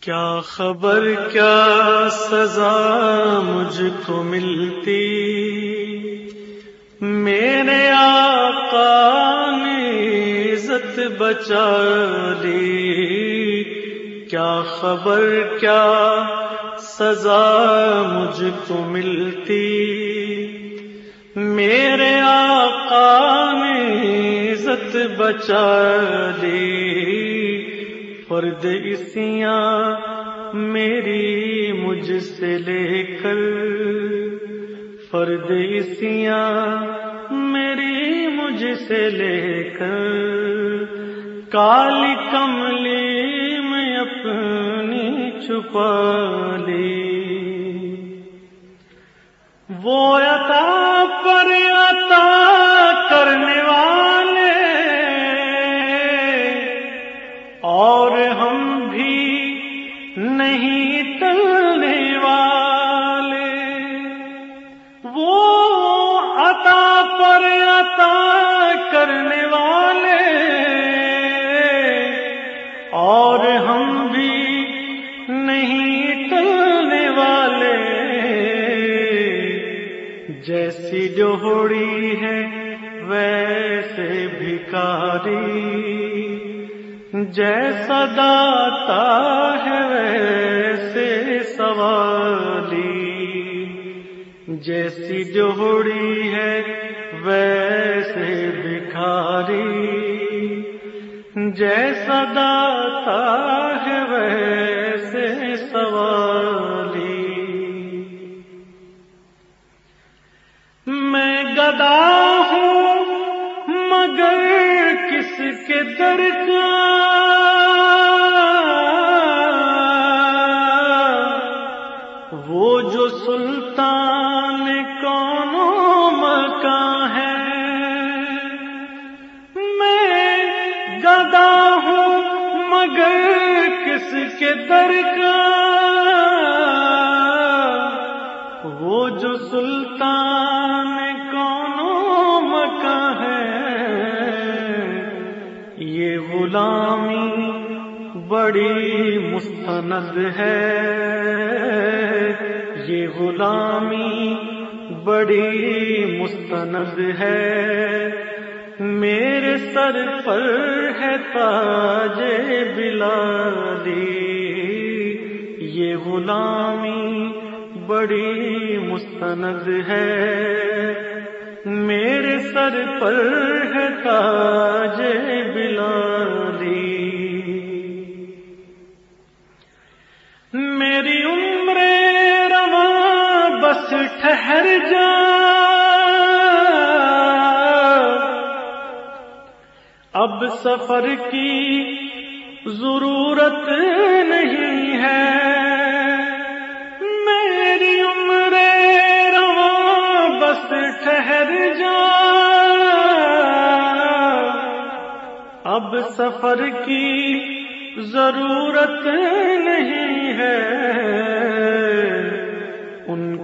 کیا خبر، کیا سزا مجھ کو ملتی؟ میرے آقا نے عزت بچا لی۔ کیا خبر، کیا سزا مجھ کو ملتی؟ میرے آقا نے عزت بچا لی۔ فرد اسیاں میری مجھ سے لے کر۔ فرد اسیاں میری مجھ سے لے کر۔ کالی کملی میں اپنی چھپا لی۔ وہ تلنے والے۔ وہ عطا پر عطا کرنے والے۔ اور ہم بھی نہیں ٹلنے والے۔ جیسی جوڑی ہے، ویسے بھکاری۔ جیسا داتا ہے ویسے سوالی۔ جیسی جوڑی ہے ویسے بکھاری۔ جیسا داتا ہے ویسے سوالی۔ میں گدا ہوں مگر کس کے در کا وہ جو سلطان کونوں مکان ہے۔ میں گدا ہوں مگر کس کے در کا وہ جو سلطان بڑی مستند ہے۔ یہ غلامی بڑی مستند ہے۔ میرے سر پر ہے تاج بلالی یہ غلامی بڑی مستند ہے۔ میرے سر پر ہے تاج بلالی ٹھہر جا اب سفر کی ضرورت نہیں ہے۔ میری عمر رواں بس ٹھہر جا۔ اب سفر کی ضرورت نہیں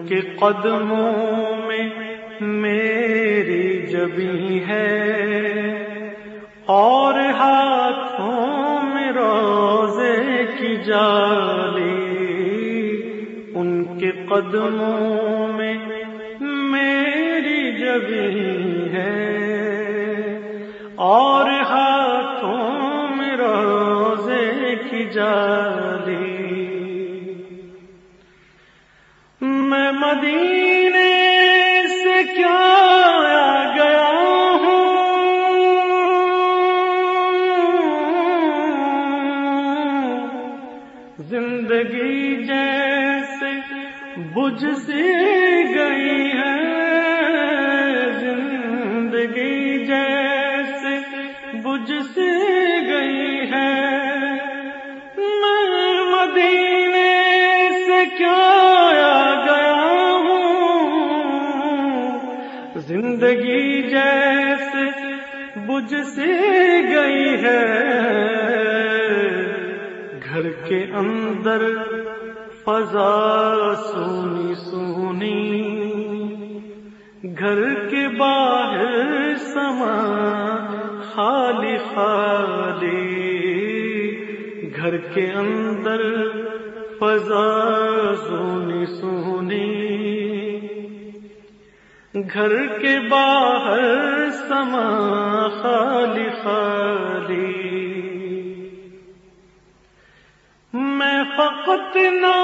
کے قدموں میں میری جبی ہے اور ہاتھوں میں روزے کی جالی ان کے قدموں میں میری جبی ہے اور ہاتھوں میں روزے کی جالی مدینے سے کیا آ گیا ہوں؟ زندگی جیسے بجھ زندگی جیسے بجھ سی گئی ہے۔ گھر کے اندر فضا سونی سونی، گھر کے باہر سما خالی خالی، گھر کے اندر فضا سونی سونی۔ گھر کے باہر سما خالی خالی میں فقط نہ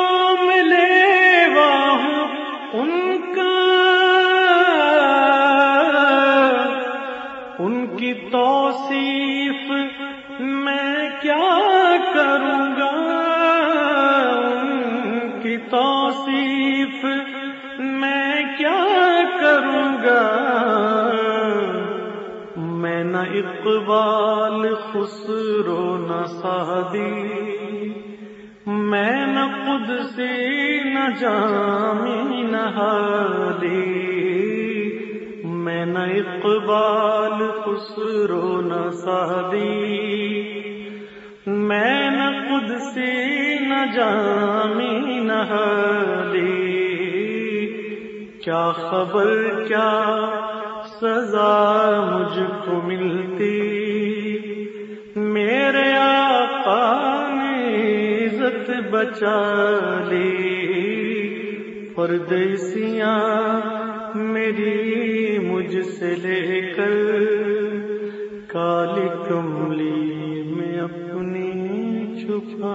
اقبال خسرو نہ سادی میں نہ خود سے نہ جامی نہ میں نہ اقبال خسرو نہ سادی میں نہ خود سے نہ جامی نہ کیا خبر، کیا سزا مجھ کو تھی میرے آقا نے عزت بچا لی۔ پردیسیاں میری مجھ سے لے کر کالی کملی میں اپنی چھپا